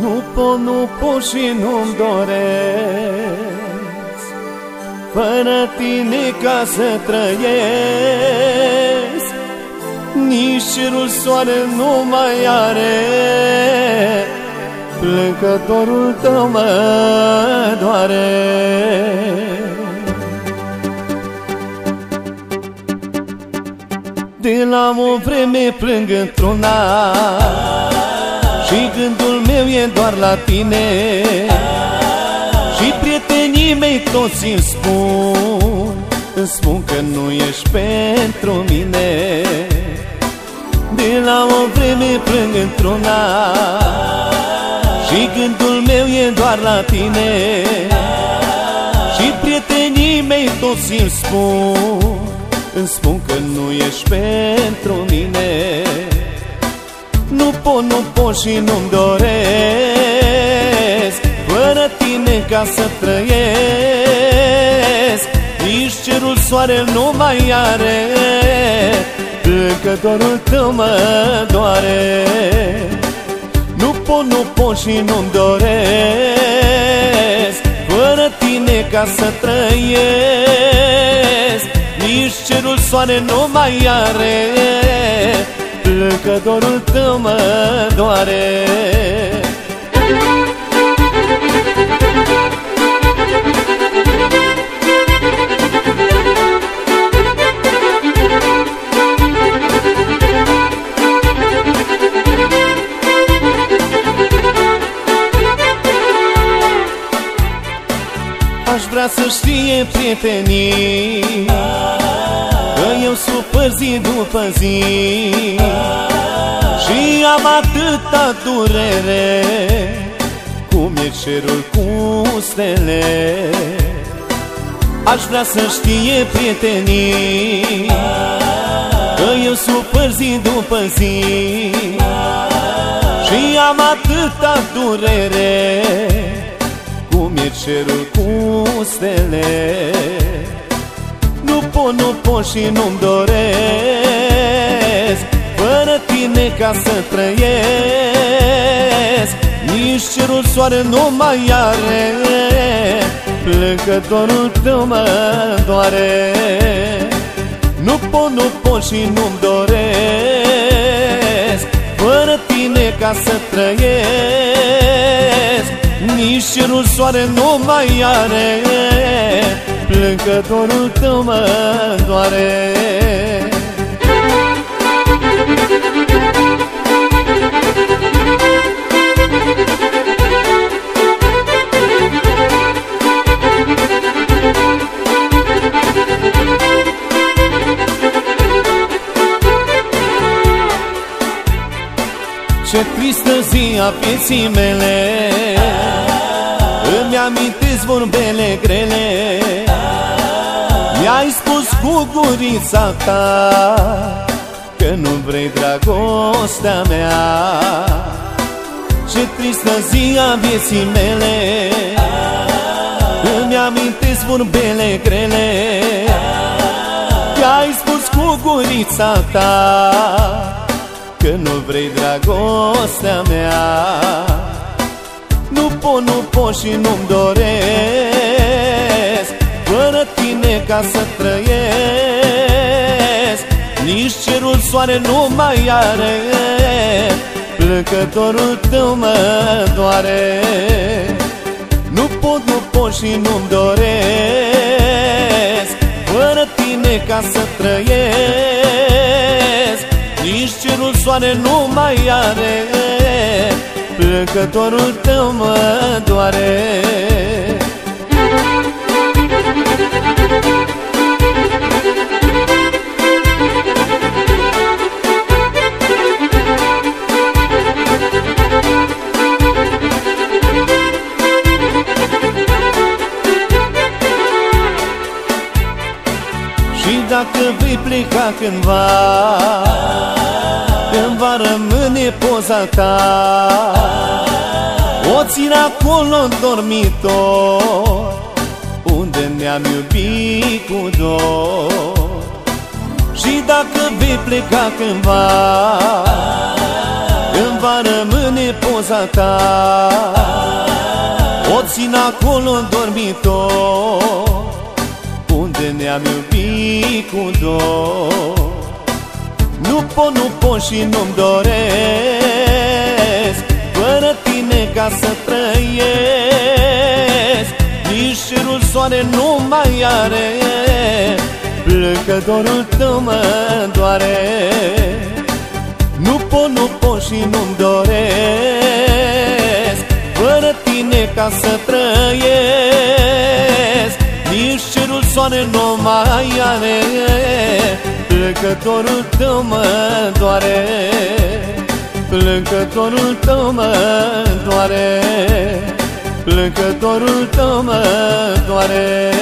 Nu pot, nu pot și nu-mi doresc Fără tine ca să trăiesc. Nici cerul soare nu mai are. Plâncătorul tău mă doare. De la o vreme plâng într-una Și gândul meu e doar la tine. Și prietenii mei toți îmi spun Îmi spun că nu ești pentru mine. De la o vreme plâng într-una Și gândul meu e doar la tine. Și prietenii mei toți îmi spun îmi spun că nu ești pentru mine Nu pot, nu pot și nu-mi doresc Fără tine ca să trăiesc. Nici cerul soare nu mai are Că dorul tău mă doare. Nu pot, nu pot și nu-mi doresc Fără tine ca să trăiesc. Nici cerul soare nu mai are Plâncătorul tău mă doare. Aș vrea să știe prietenii Că eu supăr zi după zi. Și am atâta durere Cum e cerul cu stele. Aș vrea să știe prietenii Că eu supăr zi după zi. Și am atâta durere Cum e cerul cu stele. Nu pot, nu pot și nu-mi doresc. Fără tine ca să trăiesc. Nici cerul soare nu mai are. Plâncătorul tău mă doare. Nu pot, nu pot și nu-mi doresc. Fără tine ca să trăiesc. Nici cerul soare nu mai are Plâncătorul tău mă doare Ce tristă zi a vieții mele Îmi amintesc vorbele grele. Mi-ai spus cu gurița ta Că nu vrei dragostea mea. Ce tristă zi a vieții mele. Îmi amintesc vorbele grele. Mi-ai spus cu gurița ta Că nu vrei dragostea mea. Nu pot, nu pot și nu-mi doresc Fără tine ca să trăiesc. Nici cerul soare nu mai are Plâncătorul tău mă doare. Nu pot, nu pot și nu-mi doresc Fără tine ca să trăiesc. Nici cerul soare nu mai are Plâncătorul tău mă doare. Și dacă vei pleca cândva Când va rămâne poza ta. O țin acolo în dormitor Unde ne-am iubit cu dor. Și dacă vei pleca cândva Îmi va rămâne poza ta. O țin acolo în dormitor Unde ne-am iubit cu dor Nu pot, nu pot și nu-mi doresc Fără tine ca să trăiesc. Nici cerul soare nu mai are Plăcătorul tău mă doare Nu pot, nu pot și nu-mi doresc Fără tine ca să trăiesc. Nici cerul soare nu mai are Plăcătorul tău mă doare Plâncătorul tău mă doare Plâncătorul tău mă doare